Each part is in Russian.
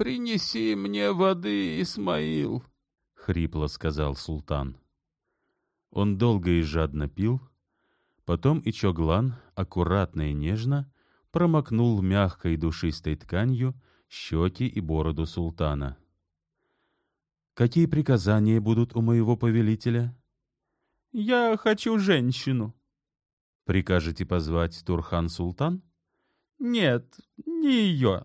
принеси мне воды, Исмаил, — хрипло сказал султан. Он долго и жадно пил, потом и Чоглан, аккуратно и нежно, промокнул мягкой душистой тканью щеки и бороду султана. «Какие приказания будут у моего повелителя?» «Я хочу женщину». «Прикажете позвать Турхан-Султан?» «Нет, не ее.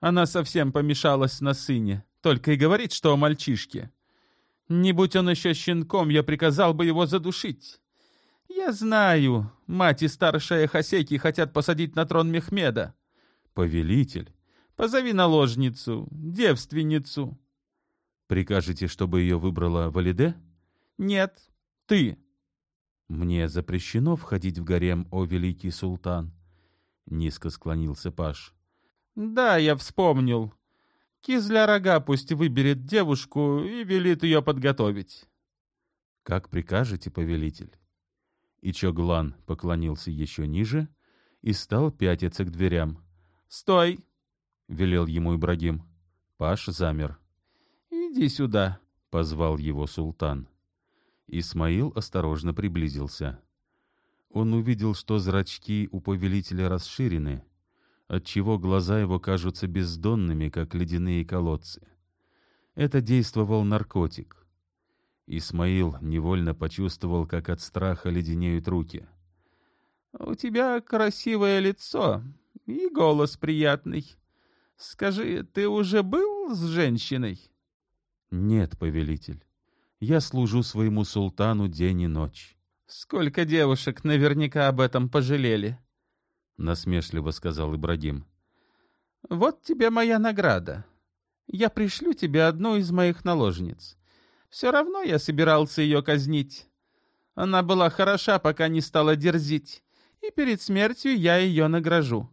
Она совсем помешалась на сыне, только и говорит, что о мальчишке. Не будь он еще щенком, я приказал бы его задушить. Я знаю, мать и старшая Хасеки хотят посадить на трон Мехмеда. Повелитель. Позови наложницу, девственницу. Прикажете, чтобы ее выбрала Валиде? Нет, ты. Мне запрещено входить в гарем, о великий султан. Низко склонился Паш. Да, я вспомнил. Кизля рога пусть выберет девушку и велит ее подготовить. Как прикажете, повелитель. И Чоглан поклонился еще ниже и стал пятиться к дверям. «Стой!» — велел ему Ибрагим. Паш замер. «Иди сюда!» — позвал его султан. Исмаил осторожно приблизился. Он увидел, что зрачки у повелителя расширены, отчего глаза его кажутся бездонными, как ледяные колодцы. Это действовал наркотик. Исмаил невольно почувствовал, как от страха леденеют руки. «У тебя красивое лицо и голос приятный. Скажи, ты уже был с женщиной?» «Нет, повелитель. Я служу своему султану день и ночь». «Сколько девушек наверняка об этом пожалели», — насмешливо сказал Ибрагим. «Вот тебе моя награда. Я пришлю тебе одну из моих наложниц. Все равно я собирался ее казнить. Она была хороша, пока не стала дерзить, и перед смертью я ее награжу.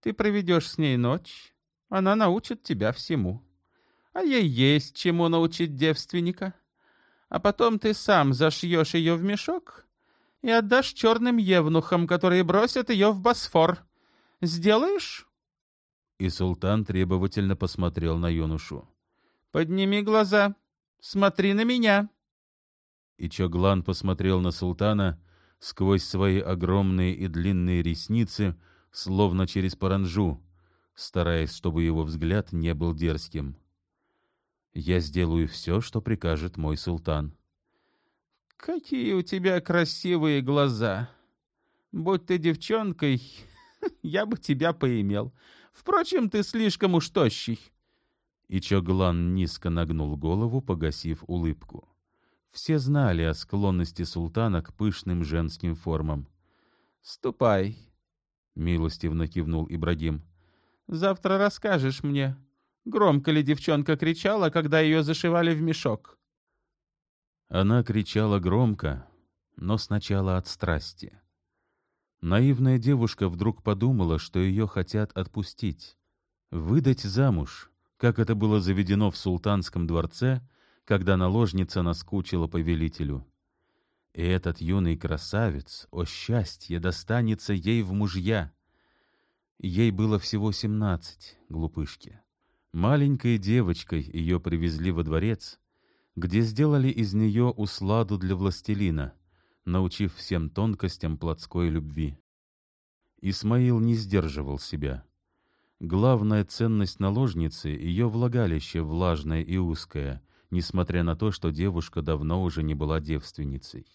Ты проведешь с ней ночь, она научит тебя всему. А ей есть чему научить девственника. А потом ты сам зашьешь ее в мешок и отдашь черным евнухам, которые бросят ее в Босфор. Сделаешь?» И султан требовательно посмотрел на юношу. «Подними глаза, смотри на меня!» И Чоглан посмотрел на султана сквозь свои огромные и длинные ресницы, словно через паранжу, стараясь, чтобы его взгляд не был дерзким. «Я сделаю все, что прикажет мой султан». «Какие у тебя красивые глаза! Будь ты девчонкой, я бы тебя поимел. Впрочем, ты слишком уж тощий». И Чоглан низко нагнул голову, погасив улыбку. Все знали о склонности султана к пышным женским формам. «Ступай», — милостивно кивнул Ибрагим. «Завтра расскажешь мне, громко ли девчонка кричала, когда ее зашивали в мешок». Она кричала громко, но сначала от страсти. Наивная девушка вдруг подумала, что ее хотят отпустить, выдать замуж, как это было заведено в султанском дворце, когда наложница наскучила повелителю. И этот юный красавец, о счастье, достанется ей в мужья. Ей было всего семнадцать, глупышки. Маленькой девочкой ее привезли во дворец, где сделали из нее усладу для властелина, научив всем тонкостям плотской любви. Исмаил не сдерживал себя. Главная ценность наложницы — ее влагалище влажное и узкое, несмотря на то, что девушка давно уже не была девственницей.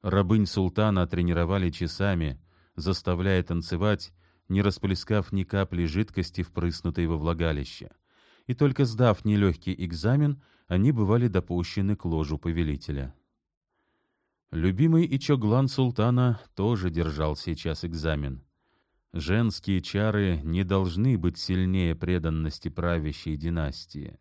Рабынь султана тренировали часами, заставляя танцевать, не расплескав ни капли жидкости, впрыснутой во влагалище. И только сдав нелегкий экзамен, они бывали допущены к ложу повелителя. Любимый Ичоглан султана тоже держал сейчас экзамен. Женские чары не должны быть сильнее преданности правящей династии.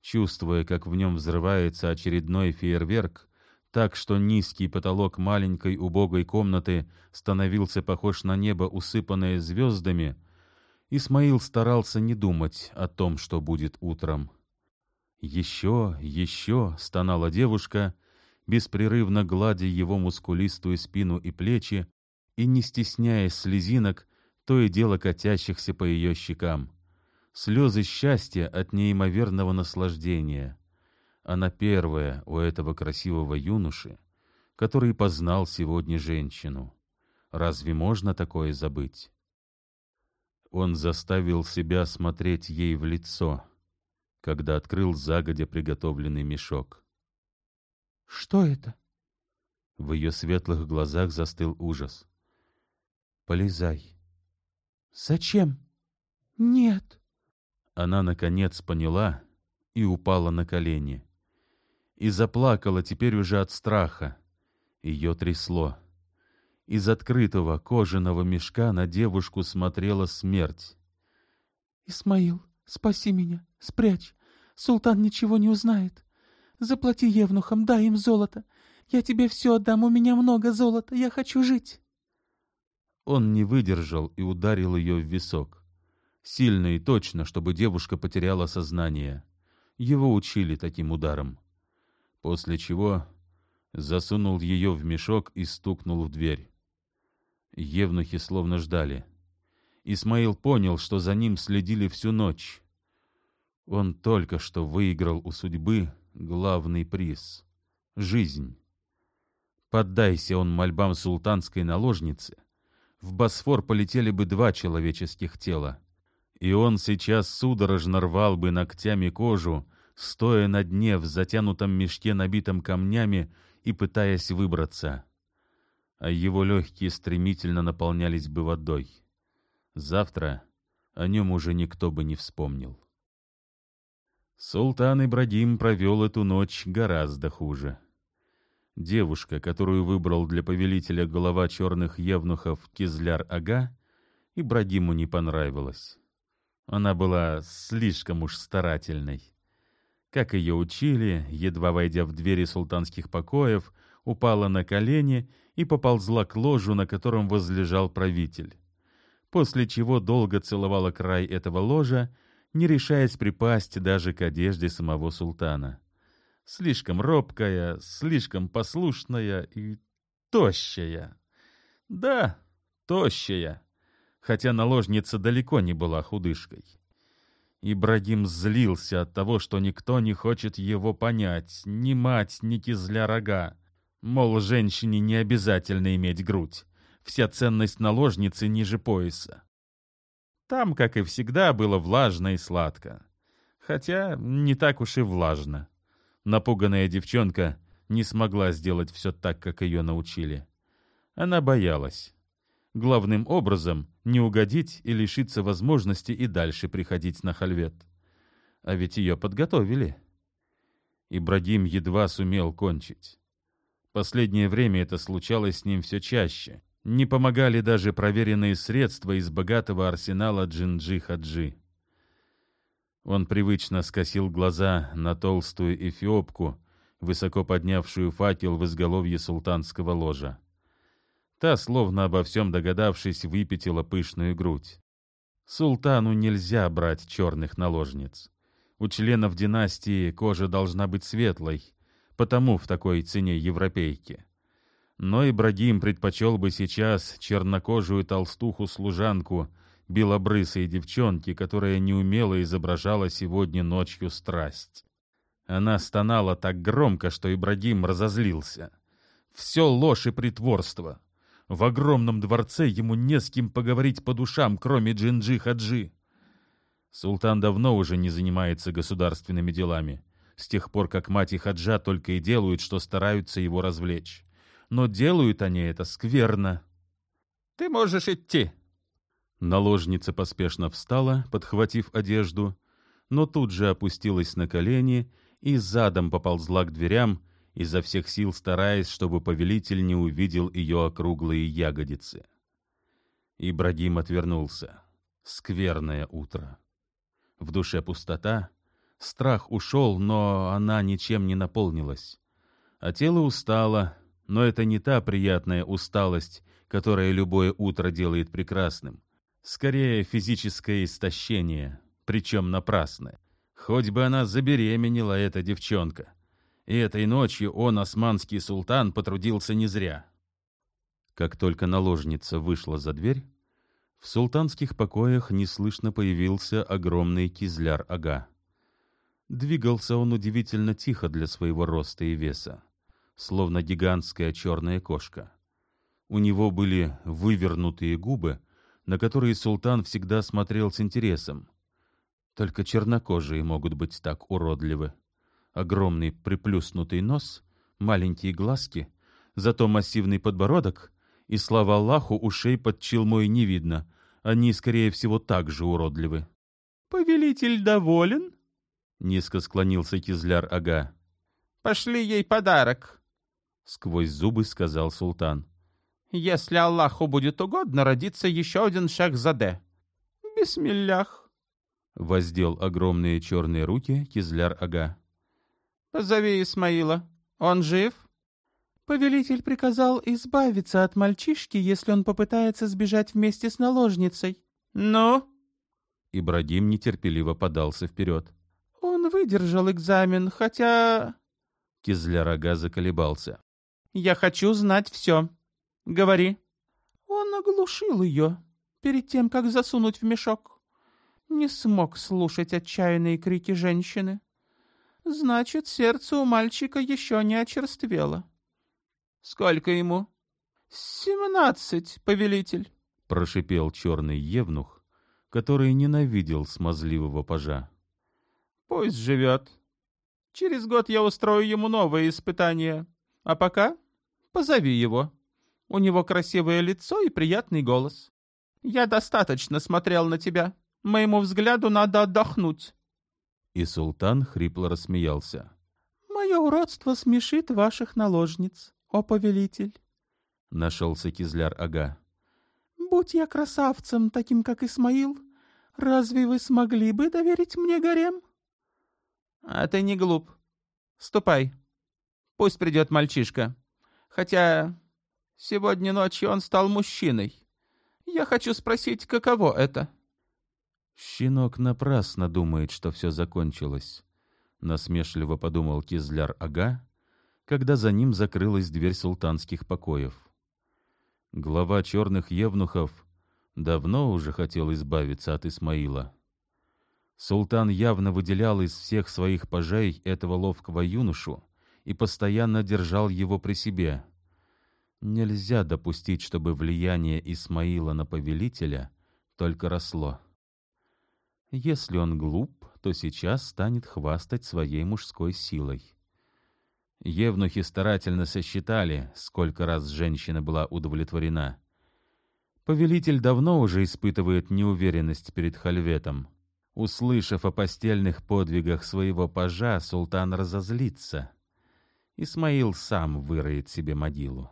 Чувствуя, как в нем взрывается очередной фейерверк, так что низкий потолок маленькой убогой комнаты становился похож на небо, усыпанное звездами, Исмаил старался не думать о том, что будет утром. «Еще, еще!» — стонала девушка, беспрерывно гладя его мускулистую спину и плечи и не стесняясь слезинок, то и дело катящихся по ее щекам. слезы счастья от неимоверного наслаждения. Она первая у этого красивого юноши, который познал сегодня женщину. Разве можно такое забыть? Он заставил себя смотреть ей в лицо, когда открыл загодя приготовленный мешок. «Что это?» В ее светлых глазах застыл ужас. «Полезай». «Зачем?» «Нет». Она, наконец, поняла и упала на колени. И заплакала теперь уже от страха. Ее трясло. Из открытого кожаного мешка на девушку смотрела смерть. «Исмаил, спаси меня, спрячь. Султан ничего не узнает. Заплати евнухам, дай им золото. Я тебе все отдам, у меня много золота, я хочу жить». Он не выдержал и ударил ее в висок. Сильно и точно, чтобы девушка потеряла сознание. Его учили таким ударом. После чего засунул ее в мешок и стукнул в дверь. Евнухи словно ждали. Исмаил понял, что за ним следили всю ночь. Он только что выиграл у судьбы главный приз — жизнь. Поддайся он мольбам султанской наложницы, в Босфор полетели бы два человеческих тела, и он сейчас судорожно рвал бы ногтями кожу, стоя на дне в затянутом мешке, набитом камнями, и пытаясь выбраться. А его легкие стремительно наполнялись бы водой. Завтра о нем уже никто бы не вспомнил. Султан Ибрагим провел эту ночь гораздо хуже. Девушка, которую выбрал для повелителя глава черных евнухов Кизляр-ага, Ибрагиму не понравилась. Она была слишком уж старательной. Как ее учили, едва войдя в двери султанских покоев, упала на колени и поползла к ложу, на котором возлежал правитель. После чего долго целовала край этого ложа, не решаясь припасть даже к одежде самого султана. Слишком робкая, слишком послушная и тощая. Да, тощая, хотя наложница далеко не была худышкой. Ибрагим злился от того, что никто не хочет его понять, ни мать, ни кизля рога. Мол, женщине не обязательно иметь грудь. Вся ценность наложницы ниже пояса. Там, как и всегда, было влажно и сладко. Хотя не так уж и влажно. Напуганная девчонка не смогла сделать все так, как ее научили. Она боялась главным образом не угодить и лишиться возможности и дальше приходить на хальвет. А ведь ее подготовили. Ибрагим едва сумел кончить. Последнее время это случалось с ним все чаще. Не помогали даже проверенные средства из богатого арсенала Джинджи-Хаджи. Он привычно скосил глаза на толстую эфиопку, высоко поднявшую факел в изголовье султанского ложа. Та, словно обо всем догадавшись, выпятила пышную грудь. Султану нельзя брать черных наложниц. У членов династии кожа должна быть светлой, потому в такой цене европейки. Но Ибрагим предпочел бы сейчас чернокожую толстуху-служанку, белобрысой девчонки, которая неумело изображала сегодня ночью страсть. Она стонала так громко, что Ибрагим разозлился. Все ложь и притворство. В огромном дворце ему не с кем поговорить по душам, кроме Джинджи-Хаджи. Султан давно уже не занимается государственными делами, с тех пор, как мать и Хаджа только и делают, что стараются его развлечь. Но делают они это скверно. «Ты можешь идти!» Наложница поспешно встала, подхватив одежду, но тут же опустилась на колени и задом поползла к дверям, изо всех сил стараясь, чтобы повелитель не увидел ее округлые ягодицы. Ибрагим отвернулся. Скверное утро. В душе пустота. Страх ушел, но она ничем не наполнилась. А тело устало, но это не та приятная усталость, которая любое утро делает прекрасным. Скорее, физическое истощение, причем напрасное. Хоть бы она забеременела, эта девчонка. И этой ночью он, османский султан, потрудился не зря. Как только наложница вышла за дверь, В султанских покоях неслышно появился огромный кизляр-ага. Двигался он удивительно тихо для своего роста и веса, словно гигантская черная кошка. У него были вывернутые губы, на которые султан всегда смотрел с интересом. Только чернокожие могут быть так уродливы. Огромный приплюснутый нос, маленькие глазки, зато массивный подбородок и, слава Аллаху, ушей под челмой не видно. Они, скорее всего, так же уродливы. — Повелитель доволен? — низко склонился Кизляр-ага. — Пошли ей подарок, — сквозь зубы сказал султан. — Если Аллаху будет угодно, родится еще один шахзаде. — Бисмиллях. — воздел огромные черные руки Кизляр-ага. — Позови Исмаила. Он жив? — Повелитель приказал избавиться от мальчишки, если он попытается сбежать вместе с наложницей. Ну? Ибрагим нетерпеливо подался вперед. Он выдержал экзамен, хотя... Кизлярага заколебался. Я хочу знать все. Говори. Он оглушил ее перед тем, как засунуть в мешок. Не смог слушать отчаянные крики женщины. Значит, сердце у мальчика еще не очерствело. Сколько ему? Семнадцать, повелитель, прошипел черный евнух, который ненавидел смазливого пажа. Пусть живет. Через год я устрою ему новые испытания. А пока позови его. У него красивое лицо и приятный голос. Я достаточно смотрел на тебя. Моему взгляду надо отдохнуть. И султан хрипло рассмеялся. Мое уродство смешит ваших наложниц о повелитель!» — нашелся Кизляр-ага. «Будь я красавцем, таким как Исмаил, разве вы смогли бы доверить мне гарем?» «А ты не глуп. Ступай. Пусть придет мальчишка. Хотя сегодня ночью он стал мужчиной. Я хочу спросить, каково это?» «Щенок напрасно думает, что все закончилось», — насмешливо подумал Кизляр-ага когда за ним закрылась дверь султанских покоев. Глава черных евнухов давно уже хотел избавиться от Исмаила. Султан явно выделял из всех своих пажей этого ловкого юношу и постоянно держал его при себе. Нельзя допустить, чтобы влияние Исмаила на повелителя только росло. Если он глуп, то сейчас станет хвастать своей мужской силой. Евнухи старательно сосчитали, сколько раз женщина была удовлетворена. Повелитель давно уже испытывает неуверенность перед Хальветом. Услышав о постельных подвигах своего пажа, султан разозлится. Исмаил сам выроет себе могилу.